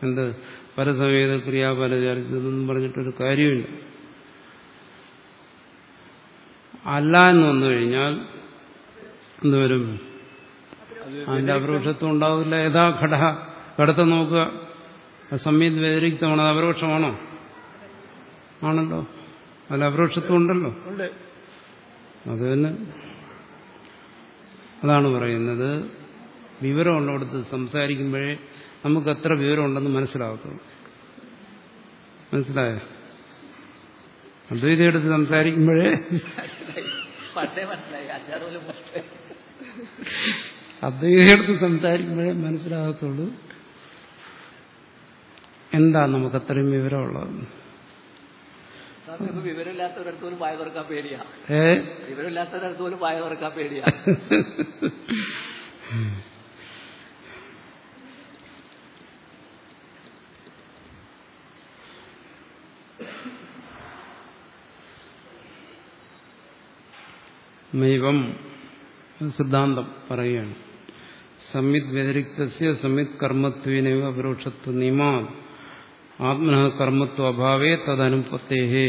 എന്ത്? പരസമേത സമയത്ത് പലചാരിച്ചതെന്നും പറഞ്ഞിട്ടൊരു കാര്യമില്ല. അല്ല എന്ന് വന്നു കഴിഞ്ഞാൽ എന്തുവരും അതിന്റെ അപരോക്ഷത്വം ഉണ്ടാവില്ല. യഥാ ഘട ഘടത്തെ നോക്കുക. സംയുത് വ്യതിരിക്തമാണ്. അത് അപരോക്ഷമാണോ? ആണല്ലോ. അതിൽ അപരോക്ഷത്വം ഉണ്ടല്ലോ. ഉണ്ട്. അത് തന്നെ. അതാണ് പറയുന്നത്. വിവരമുള്ളിടത്ത് സംസാരിക്കുമ്പോഴേ നമുക്ക് എത്ര വിവരമുണ്ടെന്ന് മനസ്സിലാകത്തുള്ളൂ മനസ്സിലായോ? അദ്വൈതയെടുത്ത് സംസാരിക്കുമ്പോഴേ അദ്വൈതയെടുത്ത് സംസാരിക്കുമ്പോഴേ മനസ്സിലാകത്തുള്ളൂ. എന്താ നമുക്ക് അത്രയും വിവരമുള്ളത്? സാറിന് ഇപ്പൊ വിവരമില്ലാത്തവരടുത്ത് പോലും വായ തുറക്കാൻ പേടിയാ. ഏ? വിവരമില്ലാത്തവരടുത്ത് പോലും വായ തുറക്കാൻ പേടിയാ നൈവം സിദ്ധാന്തം പറയുകയാണ്. സംവിത് വ്യതിരിക്തസ്യ സംവിത് കർമ്മത്വേനൈവ അപരോക്ഷത്വ നിയമാ ആത്മന കർമ്മത്വ അഭാവേ തദനുപത്തേഹേ.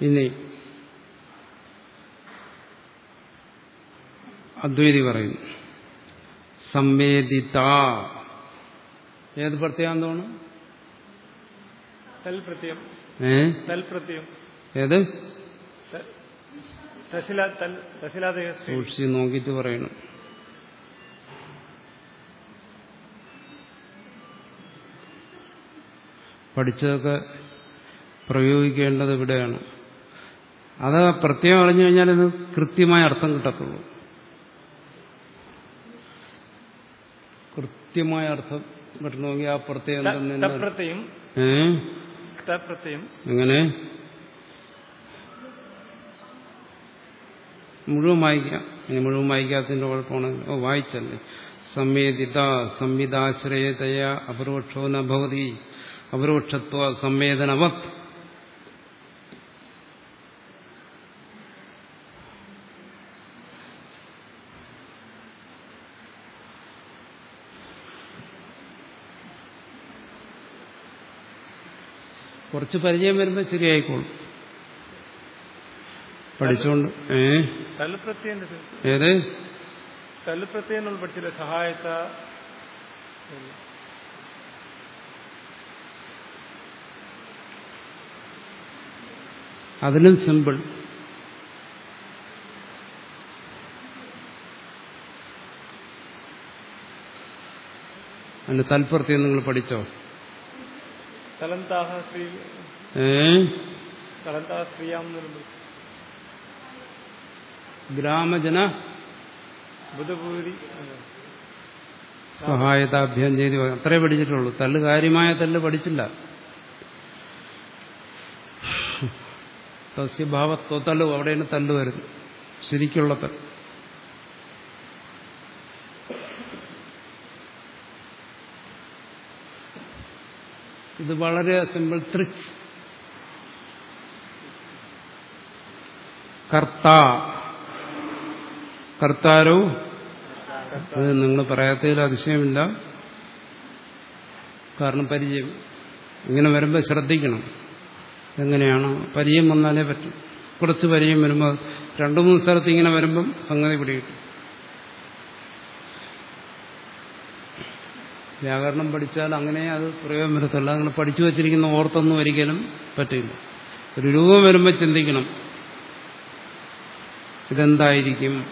ഇനി അദ്വൈതി പറയുന്നു. സംവേദിത. ഏത് പ്രത്യാന്തമാണ് ഏത്? സൂക്ഷിച്ച് നോക്കിട്ട് പറയണം. പഠിച്ചതൊക്കെ പ്രയോഗിക്കേണ്ടത് ഇവിടെയാണ്. അത് പ്രത്യേകം അറിഞ്ഞു കഴിഞ്ഞാൽ ഇത് കൃത്യമായ അർത്ഥം കിട്ടത്തുള്ളൂ. കൃത്യമായ അർത്ഥം കിട്ടണമെങ്കിൽ ആ ഏ? തപ്രത്യം എങ്ങനെ? മുഴുവൻ വായിക്കാം. ഇനി മുഴുവൻ വായിക്കാത്തതിന്റെ കുഴപ്പമാണെങ്കിൽ ഓ വായിച്ചല്ലേ? സംവേദിത സംവിധാശ്രയതയ അപരോക്ഷോ നഭവതി അപരോക്ഷത്വ സംവേദനവത്. കുറച്ച് പരിചയം വരുമ്പോൾ ശരിയായിക്കോളും. പഠിച്ചുകൊണ്ട് ഏ? തൽ പ്രത്യം ഏത്? പഠിച്ചില്ല? സഹായത്ത. അതിലും സിമ്പിൾ. അതിന്റെ തൽപ്രത്യം നിങ്ങൾ പഠിച്ചോ തലന്താഹ സ്ത്രീ ഏ തലന്താഹ സ്ത്രീയാം എന്ന് പറയുമ്പോൾ ഗ്രാമജന ബുധപൂരി സഹായതാഭ്യം ചെയ്ത് അത്രേ പഠിച്ചിട്ടുള്ളൂ. തല്ല് കാര്യമായ തല്ല് പഠിച്ചില്ല. സസ്യഭാവത്വ തല്ലു അവിടെയാണ് തല്ല് വരുന്നത്. ശരിക്കുള്ള തല്ല് ഇത് വളരെ സിമ്പിൾ ത്രിച്ച് കർത്ത. കർത്താരോ? അത് നിങ്ങൾ പറയാത്തതിൽ അതിശയമില്ല. കാരണം പരിചയം. ഇങ്ങനെ വരുമ്പോൾ ശ്രദ്ധിക്കണം. എങ്ങനെയാണ്? പരിചയം വന്നാലേ പറ്റും. കുറച്ച് പരിചയം വരുമ്പോൾ രണ്ടു മൂന്ന് സ്ഥലത്ത് ഇങ്ങനെ വരുമ്പം സംഗതി പിടികിട്ടും. വ്യാകരണം പഠിച്ചാൽ അങ്ങനെ അത് പ്രയോഗം വരത്തുള്ളൂ. അങ്ങനെ പഠിച്ചു വച്ചിരിക്കുന്ന ഓർത്തൊന്നും ഒരിക്കലും പറ്റില്ല. ഒരു രൂപം വരുമ്പോൾ ചിന്തിക്കണം. ഇതെന്തായിരിക്കും?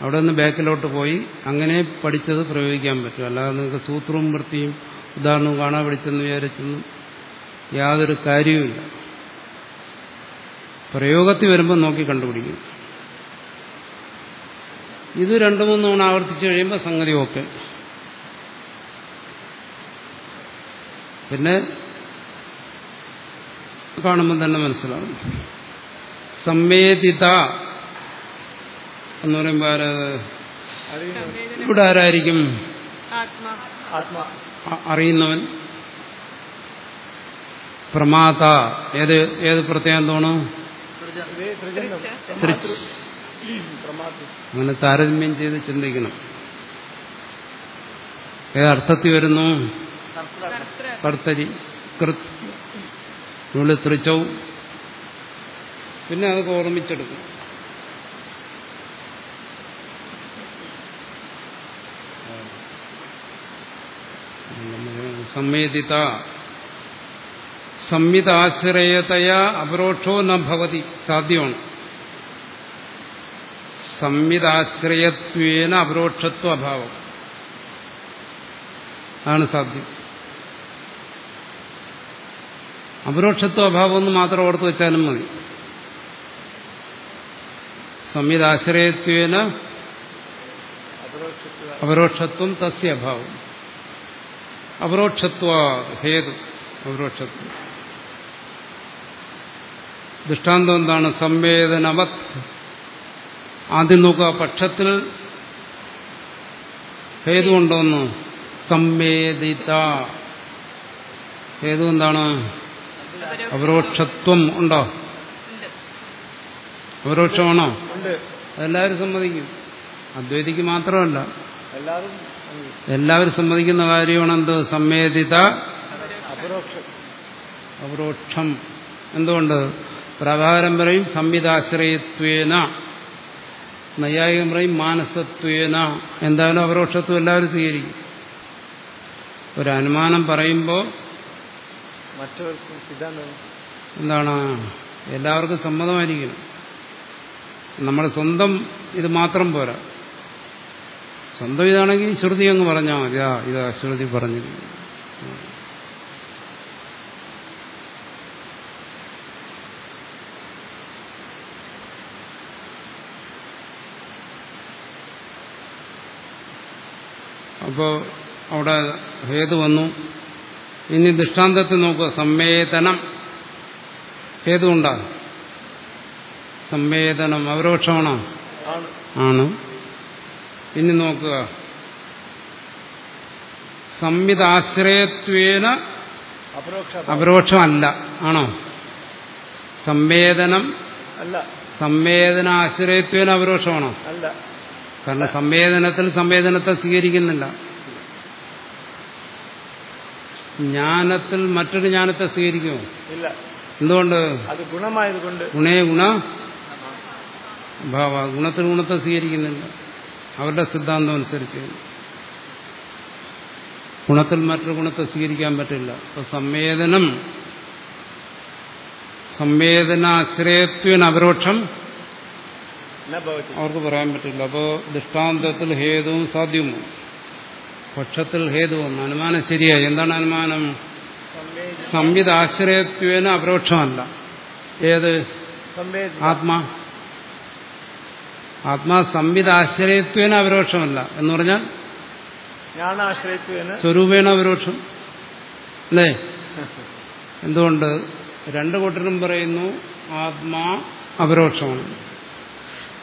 അവിടെ നിന്ന് ബാക്കിലോട്ട് പോയി അങ്ങനെ പഠിച്ചത് പ്രയോഗിക്കാൻ പറ്റും. അല്ലാതെ നിങ്ങൾക്ക് സൂത്രവും വൃത്തിയും ഉദാഹരണവും കാണാൻ പഠിച്ചെന്ന് വിചാരിച്ചൊന്നും യാതൊരു കാര്യവുമില്ല. പ്രയോഗത്തിൽ വരുമ്പോൾ നോക്കി കണ്ടുപിടിക്കും. ഇത് രണ്ടു മൂന്ന് തവണ ആവർത്തിച്ചു കഴിയുമ്പോൾ സംഗതി ഓക്കെ പിന്നെ കാണുമ്പോൾ തന്നെ മനസ്സിലാവും. സംവേദിത എന്ന് പറയുമ്പോൾ ആരത് ഇവിടെ ആരായിരിക്കും? ആത്മാ. ആത്മാ. അറിയുന്നവൻ. പ്രമാത. ഏത് ഏത് പ്രത്യേകം തോന്നും സൃജൻ ഇതേ സൃജനം തൃച്ച് അങ്ങനെ താരതമ്യം ചെയ്ത് ചിന്തിക്കണം. ഏതർത്ഥത്തിൽ വരുന്നു? കർത്തരി കൃത് നുള്ളി തൃച്ചൗ പിന്നെ അതൊക്കെ ഓർമ്മിച്ചെടുക്കും. സംവേദിത സംവിതാശ്രയതയാ അപരോക്ഷോ ന ഭവതി സാധ്യമാണ്. സംവിതാശ്രയത്വേന അപരോക്ഷത്വ അഭാവം. ആണ് സാധ്യം. അപരോക്ഷത്വ അഭാവം എന്ന് മാത്രം ഓർത്ത് വെച്ചാലും മതി. അപരോക്ഷത്വ അപരോക്ഷത്വം തസ്യ അഭാവം. അപരോക്ഷത്വ ഹേതു അപരോക്ഷത്വം. ദൃഷ്ടാന്തം എന്താണ്? സംവേദനവത്. ആദ്യം നോക്കുക പക്ഷത്തിൽ ഹേതുണ്ടോന്ന് സംവേദിത. ഹേതു എന്താണ്? അപരോക്ഷത്വം ഉണ്ടോ? അപരോക്ഷമാണോ ഉണ്ട്. അതെല്ലാവരും സമ്മതിക്കും. അദ്വൈതിക്ക് മാത്രമല്ല. എല്ലാവരും എല്ലാവരും സമ്മതിക്കുന്ന കാര്യമാണ് എന്ത് സംവേദിത അപരോക്ഷം അപരോക്ഷം എന്തുകൊണ്ട്? പ്രകാരം പറയും സംവിധാശ്രയത്വേന. നൈയായികം പറയും മാനസത്വേന. എന്തായാലും അപരോക്ഷത്വം എല്ലാവരും സ്വീകരിക്കും. ഒരു അനുമാനം പറയുമ്പോൾ മറ്റവർക്കും സിദ്ധാന്തം എന്താണ്? എല്ലാവർക്കും സമ്മതമായിരിക്കണം നമ്മുടെ സ്വന്തം ഇത് മാത്രം പോരാ. സ്വന്തം ഇതാണെങ്കിൽ ശ്രുതി അങ്ങ് പറഞ്ഞാൽ മതി. ആ ഇതാ ശ്രുതി പറഞ്ഞിരിക്കുന്നു അപ്പോൾ അവിടെ ഹേതു വന്നു. ഇനി ദൃഷ്ടാന്തത്തിൽ നോക്കുക. സംവേദനം. ഏതുകൊണ്ടാ സംവേദനം അവരോക്ഷമാണോ. ആണ്. ഇനി നോക്കുക. സംവിധാശ്രയത്വേന അപരോക്ഷ അപരോക്ഷമല്ല. ആണോ? സംവേദനം അല്ല. സംവേദനാശ്രയത്വേന അപരോക്ഷമാണോ? അല്ല. കാരണം സംവേദനത്തിൽ സംവേദനത്തെ സ്വീകരിക്കുന്നില്ല. ജ്ഞാനത്തിൽ മറ്റൊരു ജ്ഞാനത്തെ സ്വീകരിക്കുമോ? ഇല്ല. എന്തുകൊണ്ട്? അത് ഗുണമായതുകൊണ്ട്. ഗുണേ ഗുണ. ഭാവ ഗുണത്തിൽ ഗുണത്തെ സ്വീകരിക്കുന്നില്ല. അവരുടെ സിദ്ധാന്തം അനുസരിച്ച്. ഗുണത്തിൽ മറ്റൊരു ഗുണത്തെ സ്വീകരിക്കാൻ പറ്റില്ല. അപ്പൊ സംവേദനം സംവേദനാശ്രയത്വന അപരോക്ഷം അവർക്ക് പറയാൻ പറ്റില്ല. അപ്പോൾ ദൃഷ്ടാന്തത്തിൽ ഹേതുവും സാധ്യവും പക്ഷത്തിൽ ഹേതുവും. അനുമാനം ശരിയായി. എന്താണ് അനുമാനം? സംവിധാശ്രയത്വേന അപരോക്ഷമല്ല. ഏത്? ആത്മാ. ആത്മാ സംവിധാശ്രയത്വേന അപരോക്ഷമല്ല. എന്ന് പറഞ്ഞാൽ സ്വരൂപേണ അപരോക്ഷം. അല്ലേ? എന്തുകൊണ്ട്? രണ്ടു കൂട്ടരും പറയുന്നു ആത്മാ അപരോക്ഷമാണ്.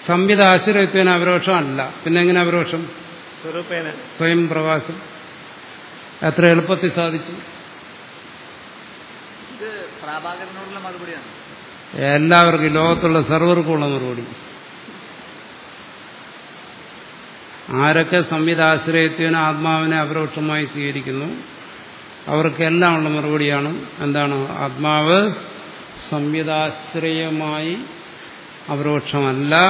സംവിധാശ്രയത്വേന അപരോക്ഷമല്ല. പിന്നെ എങ്ങനെ അപരോക്ഷം? സ്വരൂപേന. സ്വയം പ്രകാശം. എത്ര എളുപ്പത്തിൽ സാധിച്ചു. ഇത് പ്രാഭാകരനോടുള്ള മറുപടിയാണ്. എല്ലാവർക്കും ലോകത്തുള്ള സർവർക്കുമുള്ള മറുപടി. ആരൊക്കെ സംവിധാശ്രയത്വന ആത്മാവിനെ അപരോക്ഷമായി സ്വീകരിക്കുന്നു അവർക്കെല്ലാം ഉള്ള മറുപടിയാണ് എന്താണ്? ആത്മാവ് സംവിധാശ്രയമായി അപരോക്ഷമല്ല.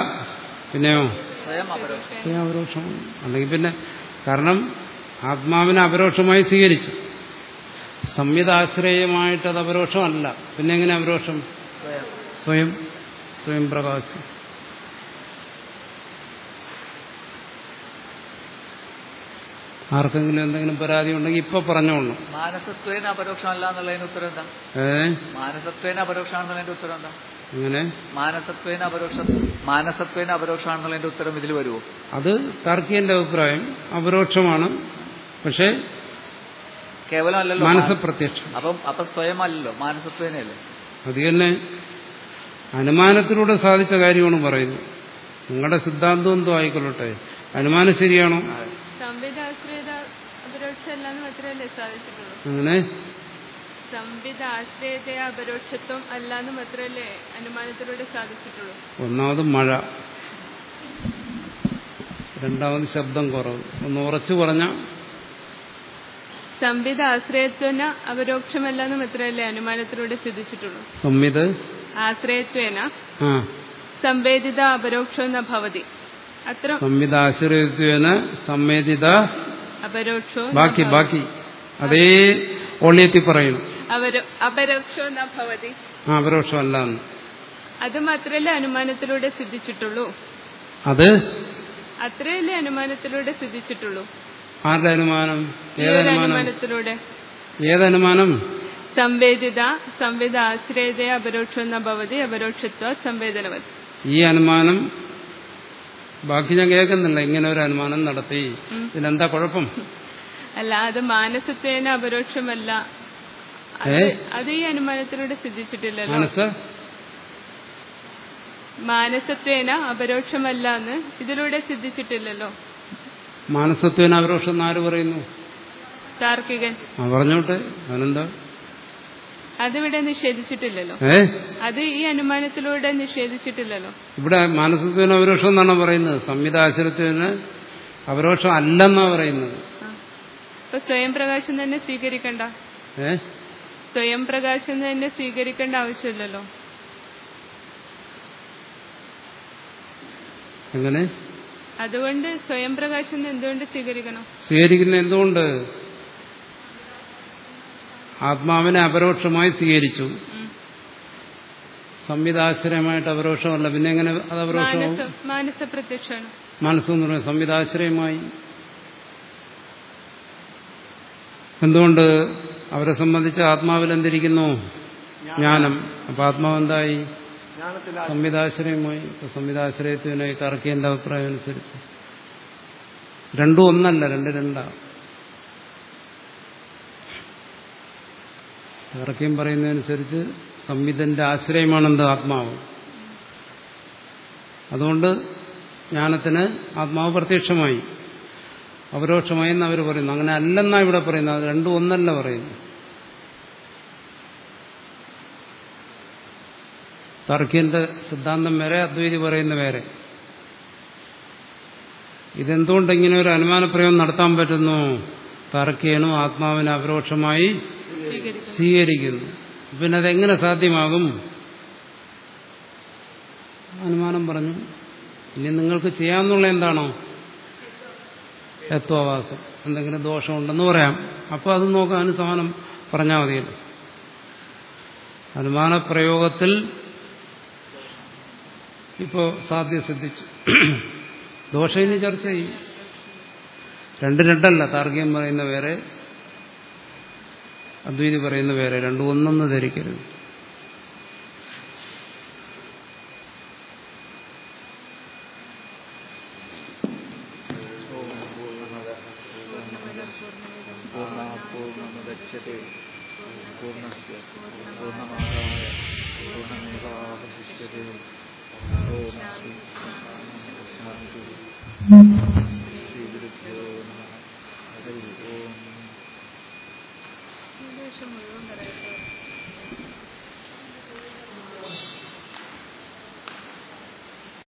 പിന്നെയോ? സ്വയം അപരോക്ഷം. അപരോക്ഷമാണ് അല്ലെങ്കിൽ പിന്നെ കാരണം ആത്മാവിനെ അപരോക്ഷമായി സ്വീകരിച്ചു. സംവിധാശ്രയമായിട്ട് അത് അപരോക്ഷമല്ല. പിന്നെ എങ്ങനെ അപരോക്ഷം? സ്വയം. സ്വയം. പ്രകാശം. ആർക്കെങ്കിലും എന്തെങ്കിലും പരാതി ഉണ്ടെങ്കിൽ ഇപ്പൊ പറഞ്ഞോളൂ മാനസത്വേന അപരോക്ഷമല്ല എന്നുള്ളതിന്റെ ഉത്തരം എന്താ മാനസത്വേന അപരോക്ഷമാണെന്നുള്ളതിന്റെ ഉത്തരം എന്താ ഇങ്ങനെ മാനസത്വേന അപരോക്ഷ മാനസത്വേന അപരോക്ഷമാണെന്നുള്ളതിന്റെ ഉത്തരം ഇതിൽ വരുമോ അത് താർക്കികന്റെ അഭിപ്രായം. അപരോക്ഷമാണ്. പക്ഷേ കേവലം അല്ലല്ലോ മാനസപ്രത്യക്ഷം അപ്പം അപ്പൊ സ്വയം അല്ലല്ലോ മാനസത്വേനയല്ലേ? അത് തന്നെ അനുമാനത്തിലൂടെ സാധിച്ച കാര്യമാണ് പറയുന്നത്. നിങ്ങളുടെ സിദ്ധാന്തം എന്തോ ആയിക്കൊള്ളട്ടെ. അനുമാനം ശരിയാണോ? അങ്ങനെ സംവിധ ആശ്രയത അപരോക്ഷത്വം അല്ലാന്ന് മാത്രമല്ലേ അനുമാനത്തിലൂടെ സാധിച്ചിട്ടുള്ളൂ? ഒന്നാമത് മഴ. രണ്ടാമത് ശബ്ദം കുറവ്. ഒന്ന് ഉറച്ചു പറഞ്ഞ സംവിധ ആശ്രയത്വന അപരോക്ഷമല്ലാന്ന് മാത്രമല്ലേ അനുമാനത്തിലൂടെ സിദ്ധിച്ചിട്ടുള്ളൂ. സംവിധ ആശ്രയത്വേന സംവേദിത അപരോക്ഷം എന്ന ഭവതി. അത്ര സംവിധ ആശ്രയത്വേന അപരോക്ഷോ ന ബാക്കി ബാക്കി. അതേ ഓളിയത്തി പറയുന്നു അപരോക്ഷോ അപരോക്ഷമല്ല. അത് മാത്രല്ലേ അനുമാനത്തിലൂടെ സിദ്ധിച്ചിട്ടുള്ളൂ? അത്? അത്രയല്ലേ അനുമാനത്തിലൂടെ സിദ്ധിച്ചിട്ടുള്ളൂ? ആരുടെ അനുമാനം? ഒരു ഏതനുമാനം അനുമാനത്തിലൂടെ? ഏതനുമാനം? സംവേദിത സംവേദ ആശ്രയത അപരോക്ഷം ഭവതി അപരോക്ഷത്വ സംവേദനവത്. ഈ അനുമാനം ബാക്കി ഞാൻ കേൾക്കുന്നില്ല. ഇങ്ങനെ ഒരു അനുമാനം നടത്തി. ഇതിനെന്താ കുഴപ്പം? അല്ല അത് മാനസത്തേന അപരോക്ഷമല്ല. അത് ഈ അനുമാനത്തിലൂടെ സിദ്ധിച്ചിട്ടില്ല മനസ്സ് മാനസത്വേന അപരോക്ഷമല്ല എന്ന് ഇതിലൂടെ സിദ്ധിച്ചിട്ടില്ലല്ലോ. മാനസത്വേന അപരോക്ഷം ആര് പറയുന്നു? താർക്കികൻ. പറഞ്ഞോട്ടെ അവനെന്താ? അതിവിടെ നിഷേധിച്ചിട്ടില്ലല്ലോ. അത് ഈ അനുമാനത്തിലൂടെ നിഷേധിച്ചിട്ടില്ലല്ലോ. ഇവിടെ മാനസത്വന് അപരോക്ഷം എന്നാണ് പറയുന്നത്? സംവിധാചരത്വന് അപരോക്ഷം അല്ലെന്നാ പറയുന്നത്. സ്വയം പ്രകാശം തന്നെ സ്വീകരിക്കണ്ട. സ്വയം പ്രകാശം തന്നെ സ്വീകരിക്കേണ്ട ആവശ്യമില്ലല്ലോ. എങ്ങനെ? അതുകൊണ്ട് സ്വയം പ്രകാശം എന്തുകൊണ്ട് സ്വീകരിക്കണം? സ്വീകരിക്കുന്ന എന്തുകൊണ്ട്? ആത്മാവിനെ അപരോക്ഷമായി സ്വീകരിച്ചു. സംവിധാശ്രയമായിട്ട് അപരോക്ഷമല്ല. പിന്നെ എങ്ങനെ അത് അപരോക്ഷമാവും? മാനസ മാനസ പ്രത്യക്ഷമാണ് മനസ്സെന്ന് പറയുന്നത് സംവിധാശ്രയമായി. എന്തുകൊണ്ട്? അവരെ സംബന്ധിച്ച് ആത്മാവിൽ എന്തിരിക്കുന്നു? ജ്ഞാനം. അപ്പൊ ആത്മാവ് എന്തായി? സംവിധാശ്രയമായി. സംവിധാശ്രയത്തിനായി കറക്കിയന്റെ അഭിപ്രായം അനുസരിച്ച്? രണ്ടും ഒന്നല്ല രണ്ട് രണ്ടാ. കറക്കിയും പറയുന്നതനുസരിച്ച് സംവിധന്റെ ആശ്രയമാണെന്ത്? ആത്മാവ്. അതുകൊണ്ട് ജ്ഞാനത്തിന് ആത്മാവ് പ്രത്യക്ഷമായി. അപരോക്ഷമായി എന്നവർ അവർ പറയുന്നു. അങ്ങനെ അല്ലെന്നാ ഇവിടെ പറയുന്നത്. അത് രണ്ടും ഒന്നല്ല പറയുന്നു തർക്കിന്റെ സിദ്ധാന്തം വരെ അദ്വൈതി പറയുന്ന വേറെ. ഇതെന്തുകൊണ്ട് ഇങ്ങനെ ഒരു അനുമാനപ്രയോഗം നടത്താൻ പറ്റുന്നു? തർക്കിയനും ആത്മാവിനെ അപരോക്ഷമായി സ്വീകരിക്കുന്നു. പിന്നെ അതെങ്ങനെ സാധ്യമാകും? അനുമാനം പറഞ്ഞു. ഇനി നിങ്ങൾക്ക് ചെയ്യാമെന്നുള്ള എന്താണോ? തത്വവാസം എന്തെങ്കിലും ദോഷമുണ്ടെന്ന് പറയാം. അപ്പോൾ അത് നോക്കാം അനുസമാനം സമാനം പറഞ്ഞാൽ മതിയല്ലോ അനുമാന പ്രയോഗത്തിൽ ഇപ്പോൾ സാധ്യ സിദ്ധിച്ചു. ദോഷം ഇനി ചർച്ച ചെയ്യും രണ്ട് രണ്ടല്ല താർഗ്യം പറയുന്ന വേറെ അദ്വൈതി പറയുന്ന വേറെ രണ്ടും ഒന്നൊന്ന് ധരിക്കരുത്.